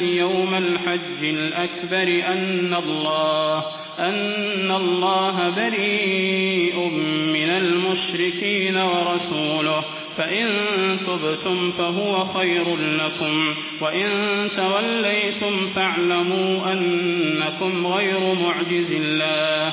يوم الحج الأكبر أن الله أن الله بريء من المشركين ورسوله. فإن تبتم فهو خير لكم وإن توليتم فاعلموا أنكم غير معجز الله.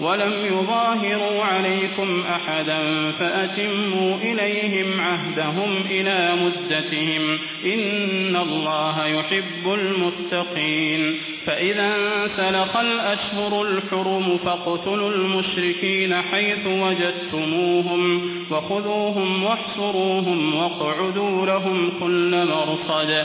ولم يظاهروا عليكم أحدا فأتموا إليهم عهدهم إلى مدتهم إن الله يحب المتقين فإذا انسلخ الأشهر الحرم فاقتلوا المشركين حيث وجدتموهم وخذوهم واحصروهم واقعدوا لهم كل مرصد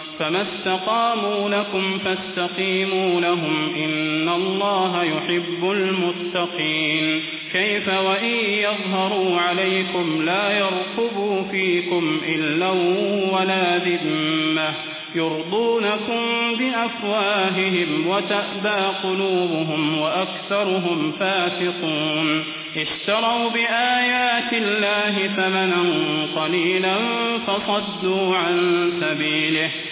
فما استقاموا لكم فاستقيموا لهم إن الله يحب المتقين كيف وإن يظهروا عليكم لا يرقبوا فيكم إلا ولا ذمة يرضونكم بأفواههم وتأبى قلوبهم وأكثرهم فاسقون اشتروا بآيات الله ثمنا قليلا فصدوا عن سبيله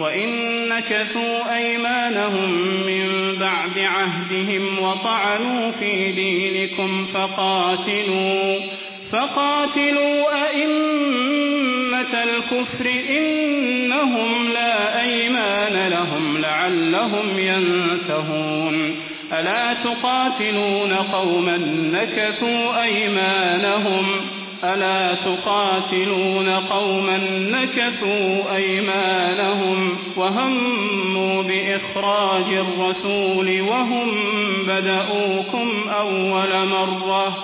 وإن نكثوا أيمانهم من بعد عهدهم وطعنوا في دينكم فقاتلوا فقاتلوا أئمة الكفر إنهم لا أيمان لهم لعلهم ينتهون. ألا تقاتلون قوما نكثوا أيمانهم؟ ألا تقاتلون قوما نكثوا أيمانهم وهموا بإخراج الرسول وهم بدؤوكم أول مرة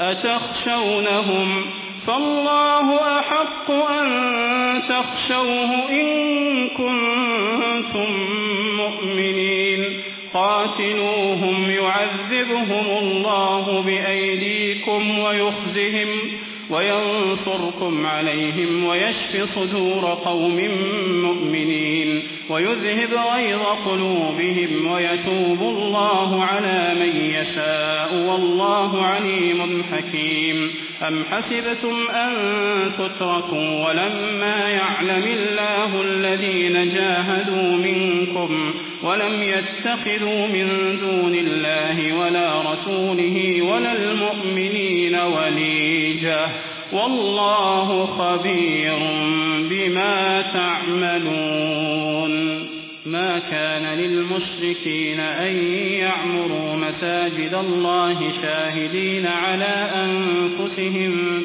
أتخشونهم فالله أحق أن تخشوه إن كنتم مؤمنين قاتلوهم يعذبهم الله بأيديكم ويخزهم وينصركم عليهم ويشف صدور قوم مؤمنين ويذهب غيظ قلوبهم ويتوب الله على من يشاء والله عليم حكيم. أم حسبتم أن تتركوا ولما يعلم الله الذين جاهدوا منكم ولم يتخذوا من دون الله ولا رسوله ولا المؤمنين وليجة والله خبير بما تعملون. ما كان للمشركين أن يعمروا مساجد الله شاهدين على أنفسهم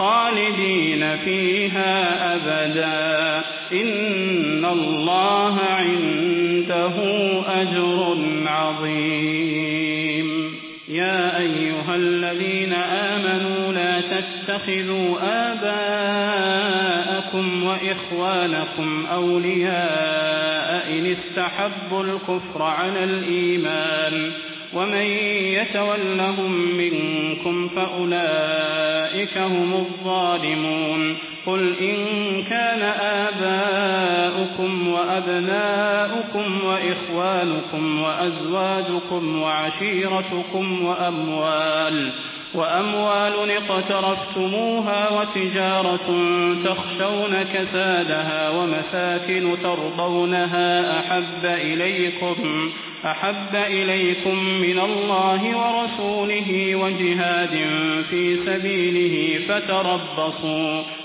خالدين فيها أبدا. إن الله عنده أجر عظيم. يا أيها الذين آمنوا لا تتخذوا آباءكم وإخوانكم أولياء إن استحبوا الكفر على الإيمان. ومن يتولهم منكم فأولئك هم الظالمون. قل إن كان آباؤكم وأبناؤكم وإخوانكم وأزواجكم وعشيرتكم وأموال وأموال اقترفتموها وتجارة تخشون كسادها ومساكن ترضونها أحب إليكم. أحب إليكم من الله ورسوله وجهاد في سبيله فتربصوا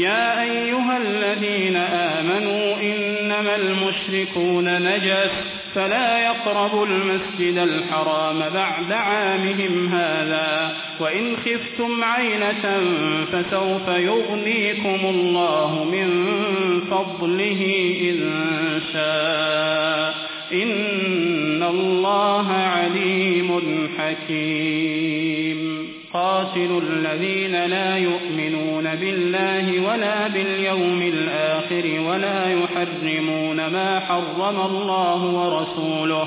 يا أيها الذين آمنوا إنما المشركون نجس فلا يقربوا المسجد الحرام بعد عامهم هذا وإن خفتم عينة فسوف يغنيكم الله من فضله إن شاء إن الله عليم حكيم قاتلوا الذين لا يؤمنون بالله ولا باليوم الآخر ولا يحرمون ما حرم الله ورسوله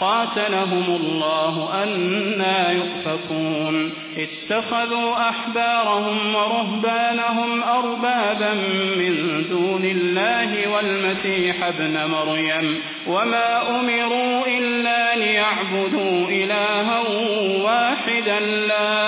قاتلهم الله أنا يؤفكون. اتخذوا أحبارهم ورهبانهم أربابا من دون الله والمسيح ابن مريم. وما أمروا إلا ليعبدوا إلها واحدا لا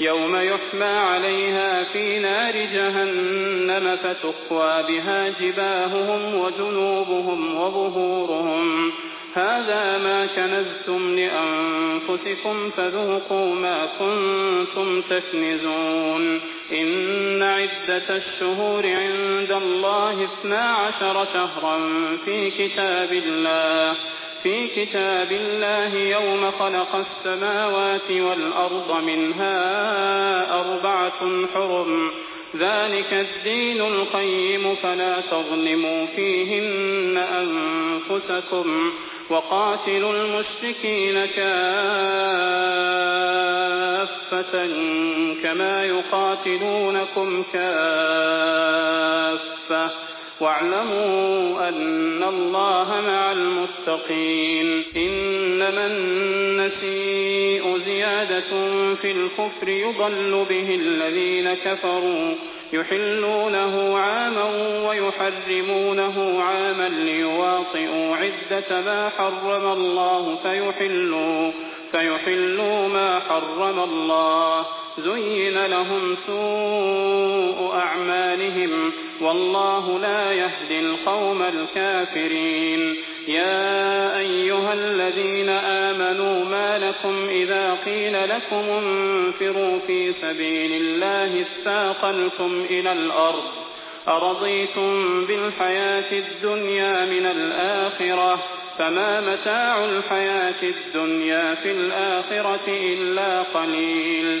يوم يحمى عليها في نار جهنم فتقوى بها جباههم وجنوبهم وظهورهم. هذا ما كنزتم لأنفسكم فذوقوا ما كنتم تكنزون. إن عدة الشهور عند الله اثنا عشر شهرا في كتاب الله. في كتاب الله يوم خلق السماوات والأرض منها أربعة حرم. ذلك الدين القيم فلا تظلموا فيهن أنفسكم وقاتلوا المشركين كافة كما يقاتلونكم كافة. واعلموا أن الله مع المتقين. إنما النسيء زيادة في الكفر يضل به الذين كفروا. يحلونه عاما ويحرمونه عاما ليواطئوا عدة ما حرم الله فيحلوا فيحلوا ما حرم الله. زين لهم سوء أعمالهم والله لا يهدي القوم الكافرين. يا أيها الذين آمنوا ما لكم إذا قيل لكم انفروا في سبيل الله استاقلتم إلى الأرض. أرضيتم بالحياة الدنيا من الآخرة. فما متاع الحياة الدنيا في الآخرة إلا قليل.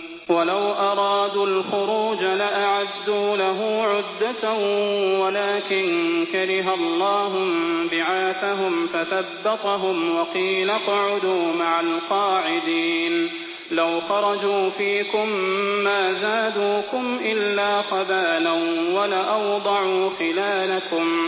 ولو أرادوا الخروج لأعدوا له عدة ولكن كره الله بعاثهم فثبطهم وقيل اقعدوا مع القاعدين لو خرجوا فيكم ما زادوكم إلا خبالا ولأوضعوا خلالكم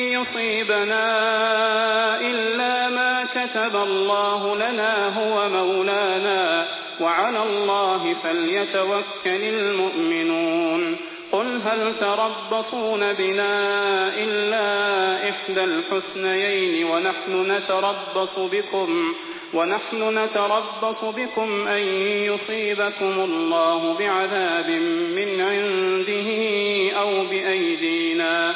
يصيبنا إلا ما كتب الله لنا هو مولانا وعلى الله فليتوكل المؤمنون. قل هل تربصون بنا إلا إحدى الحسنيين ونحن نتربص بكم ونحن نتربص بكم أن يصيبكم الله بعذاب من عنده أو بأيدينا.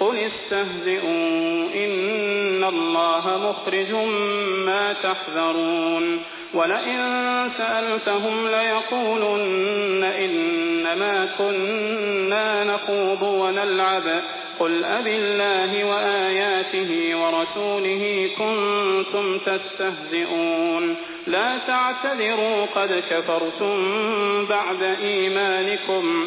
قل استهزئوا إن الله مخرج ما تحذرون. ولئن سألتهم ليقولن إنما كنا نخوض ونلعب. قل أب الله وآياته ورسوله كنتم تستهزئون. لا تعتذروا قد كفرتم بعد إيمانكم.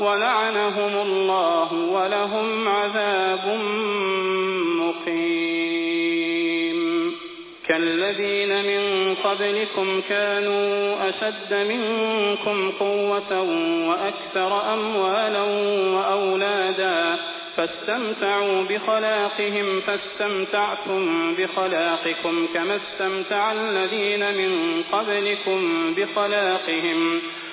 ولعنهم الله ولهم عذاب مقيم. كالذين من قبلكم كانوا أشد منكم قوة وأكثر أموالا وأولادا فاستمتعوا بخلاقهم فاستمتعتم بخلاقكم كما استمتع الذين من قبلكم بخلاقهم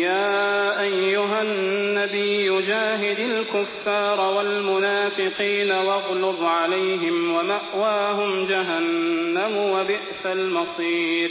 يا أيها النبي جاهد الكفار والمنافقين واغلظ عليهم ومأواهم جهنم وبئس المصير.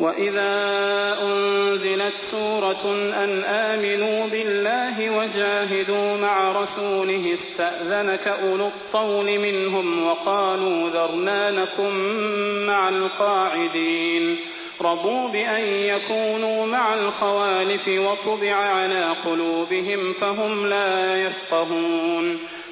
وإذا أنزلت سورة أن آمنوا بالله وجاهدوا مع رسوله استأذنك أولو الطول منهم وقالوا ذرنا نكن مع القاعدين رضوا بأن يكونوا مع الخوالف وطبع على قلوبهم فهم لا يفقهون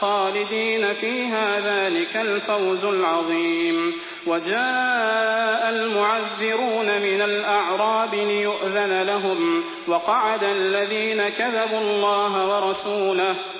خالدين فيها ذلك الفوز العظيم. وجاء المعذرون من الأعراب ليؤذن لهم وقعد الذين كذبوا الله ورسوله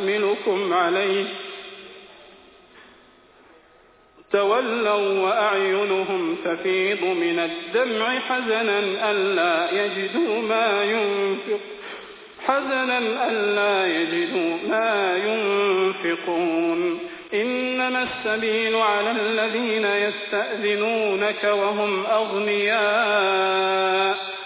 أحملكم عليه. تولوا وأعينهم تفيض من الدمع حزنا ألا يجدوا ما ينفق حزنا ألا يجدوا ما ينفقون. إنما السبيل على الذين يستأذنونك وهم أغنياء.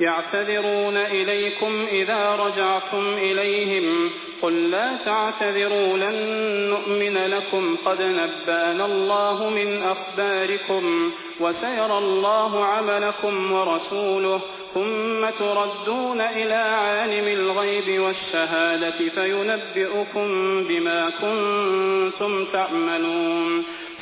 يعتذرون إليكم إذا رجعتم إليهم. قل لا تعتذروا لن نؤمن لكم. قد نبأنا الله من أخباركم وسيرى الله عملكم ورسوله. ثم تردون إلى عالم الغيب والشهادة فينبئكم بما كنتم تعملون.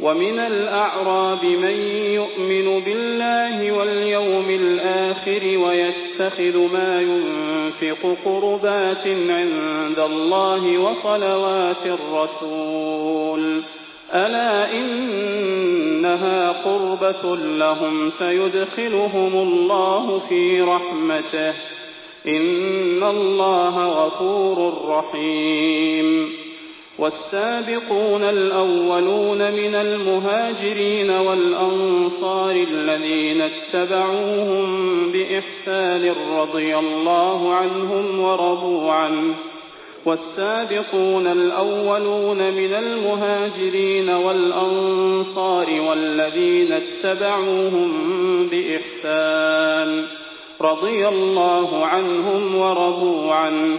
ومن الأعراب من يؤمن بالله واليوم الآخر ويتخذ ما ينفق قربات عند الله وصلوات الرسول. ألا إنها قربة لهم سيدخلهم الله في رحمته. إن الله غفور رحيم. والسابقون الأولون من المهاجرين والأنصار الذين اتبعوهم بإحسان رضي الله عنهم ورضوا عنه. والسابقون الأولون من المهاجرين والأنصار والذين اتبعوهم بإحسان رضي الله عنهم ورضوا عنه.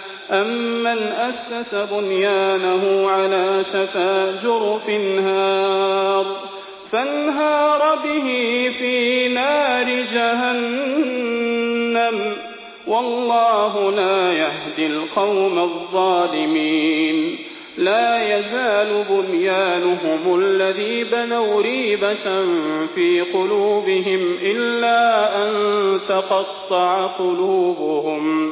أمن أسس بنيانه على شفا جرف هار فانهار به في نار جهنم والله لا يهدي القوم الظالمين لا يزال بنيانهم الذي بنوا ريبة في قلوبهم إلا أن تقطع قلوبهم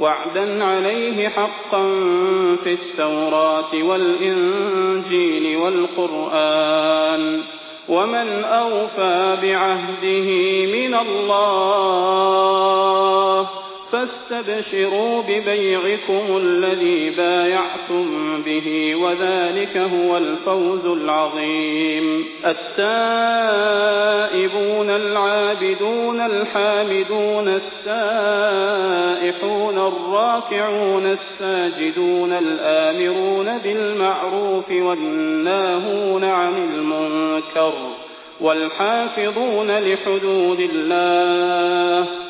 وعدا عليه حقا في التوراة والإنجيل والقرآن. ومن أوفى بعهده من الله فاستبشروا ببيعكم الذي بايعتم به وذلك هو الفوز العظيم. التائبون العابدون الحامدون السائحون الراكعون الساجدون الآمرون بالمعروف والناهون عن المنكر والحافظون لحدود الله.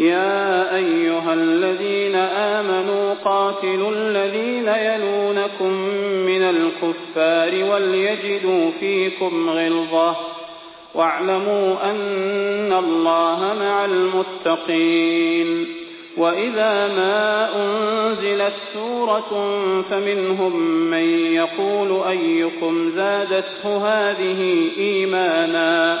يا أيها الذين آمنوا قاتلوا الذين يلونكم من الكفار وليجدوا فيكم غلظة واعلموا أن الله مع المتقين وإذا ما أنزلت سورة فمنهم من يقول أيكم زادته هذه إيمانا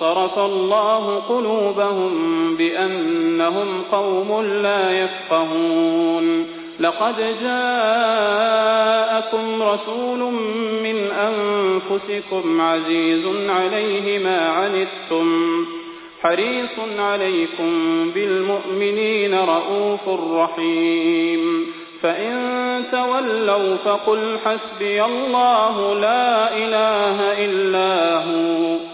صرف الله قلوبهم بأنهم قوم لا يفقهون. لقد جاءكم رسول من أنفسكم عزيز عليه ما عنتم حريص عليكم بالمؤمنين رءوف رحيم. فإن تولوا فقل حسبي الله لا إله إلا هو.